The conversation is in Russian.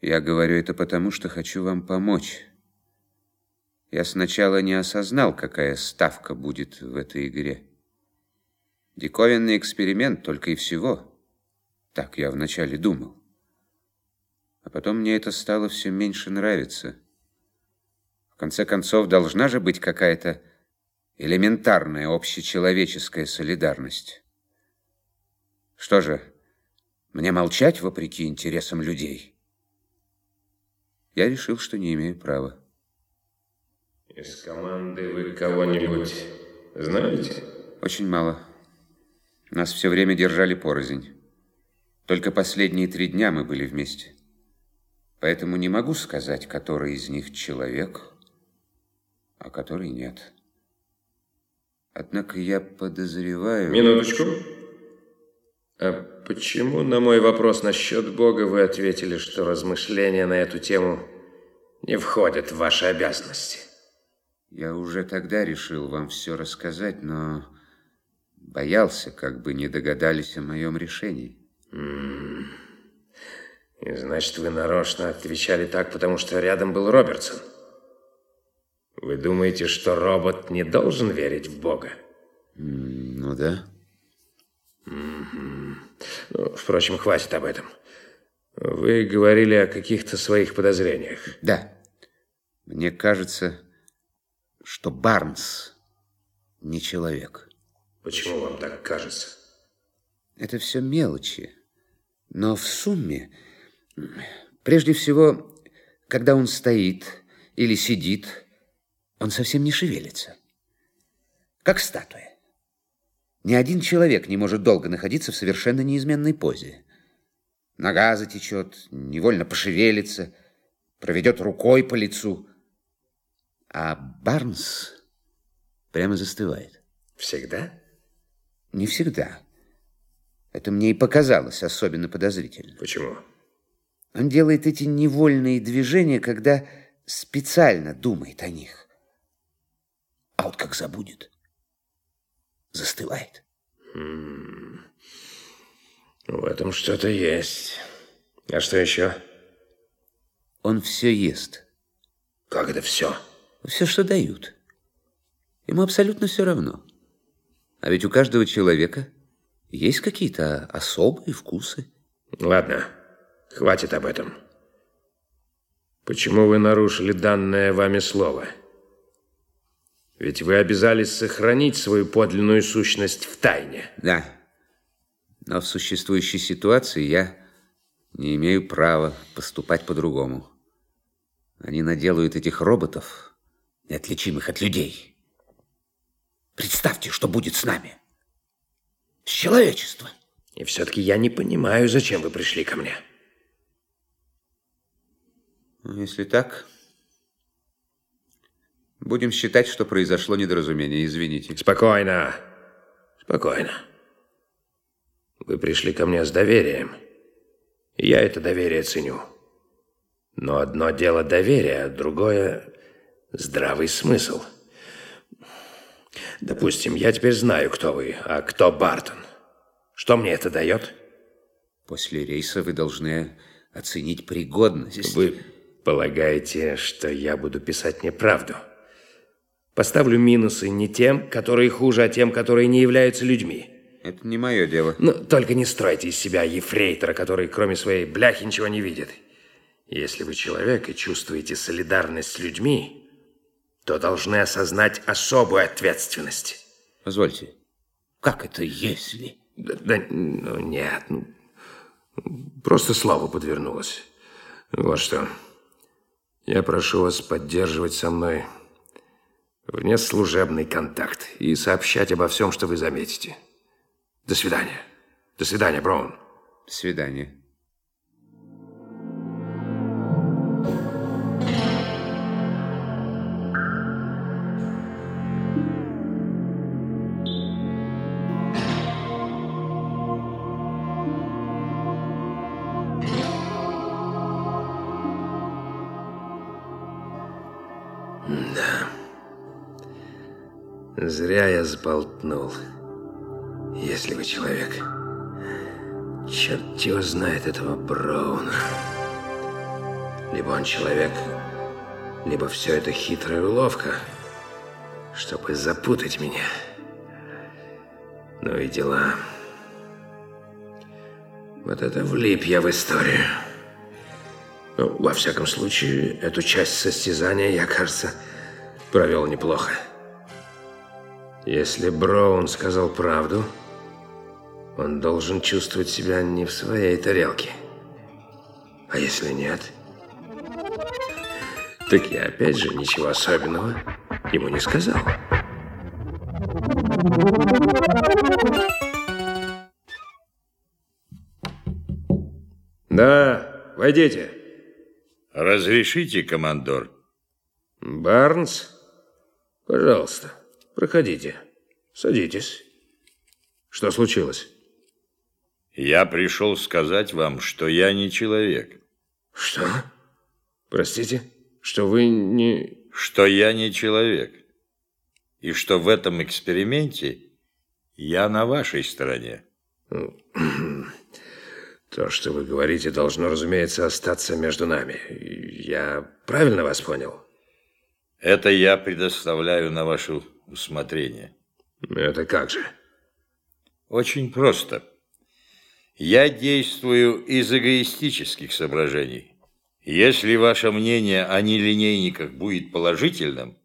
Я говорю это потому, что хочу вам помочь. Я сначала не осознал, какая ставка будет в этой игре. Диковинный эксперимент только и всего. Так я вначале думал. А потом мне это стало все меньше нравиться. В конце концов, должна же быть какая-то элементарная общечеловеческая солидарность. Что же, мне молчать вопреки интересам людей? Я решил, что не имею права. Из команды вы кого-нибудь знаете? Очень мало. Нас все время держали порознь. Только последние три дня мы были вместе. Поэтому не могу сказать, который из них человек, а который нет. Однако я подозреваю... Минуточку. А почему на мой вопрос насчет Бога вы ответили, что размышления на эту тему не входят в ваши обязанности? Я уже тогда решил вам все рассказать, но боялся, как бы не догадались о моем решении. И значит, вы нарочно отвечали так, потому что рядом был Робертсон? Вы думаете, что робот не должен верить в Бога? Ну да. Впрочем, хватит об этом. Вы говорили о каких-то своих подозрениях. Да. Мне кажется, что Барнс не человек. Почему вам так кажется? Это все мелочи. Но в сумме, прежде всего, когда он стоит или сидит, он совсем не шевелится. Как статуя. Ни один человек не может долго находиться в совершенно неизменной позе. Нога затечет, невольно пошевелится, проведет рукой по лицу. А Барнс прямо застывает. Всегда? Не всегда. Это мне и показалось особенно подозрительно. Почему? Он делает эти невольные движения, когда специально думает о них. А вот как забудет, застывает. В этом что-то есть. А что еще? Он все ест. Как это все? Все, что дают. Ему абсолютно все равно. А ведь у каждого человека есть какие-то особые вкусы. Ладно, хватит об этом. Почему вы нарушили данное вами слово? Ведь вы обязались сохранить свою подлинную сущность в тайне. Да. Но в существующей ситуации я не имею права поступать по-другому. Они наделают этих роботов, неотличимых от людей. Представьте, что будет с нами. С человечеством. И все-таки я не понимаю, зачем вы пришли ко мне. Ну, если так, будем считать, что произошло недоразумение. Извините. Спокойно. Спокойно. Вы пришли ко мне с доверием. Я это доверие ценю. Но одно дело доверие, а другое – здравый смысл. Допустим, я теперь знаю, кто вы, а кто Бартон. Что мне это дает? После рейса вы должны оценить пригодность. Вы полагаете, что я буду писать неправду? Поставлю минусы не тем, которые хуже, а тем, которые не являются людьми. Это не мое дело. Ну, только не стройте из себя ефрейтора, который кроме своей бляхи ничего не видит. Если вы человек и чувствуете солидарность с людьми, то должны осознать особую ответственность. Позвольте, как это «если»? Да, да ну, нет, ну, просто слово подвернулось. Вот что. Я прошу вас поддерживать со мной внеслужебный контакт и сообщать обо всем, что вы заметите. До свидания. До свидания, Браун. До свидания. Зря я сболтнул. Если вы человек, Черт его знает этого Брауна. Либо он человек, либо все это хитрая уловка, чтобы запутать меня. Ну и дела. Вот это влип я в историю. Ну, во всяком случае, эту часть состязания я, кажется, провел неплохо. Если Браун сказал правду, он должен чувствовать себя не в своей тарелке. А если нет, так я опять же ничего особенного ему не сказал. Да, войдите. Разрешите, командор? Барнс? Пожалуйста, проходите. Садитесь. Что случилось? Я пришел сказать вам, что я не человек. Что? Простите, что вы не... Что я не человек. И что в этом эксперименте я на вашей стороне. То, что вы говорите, должно, разумеется, остаться между нами. Я правильно вас понял? Это я предоставляю на ваше усмотрение. Это как же? Очень просто. Я действую из эгоистических соображений. Если ваше мнение о нелинейниках будет положительным,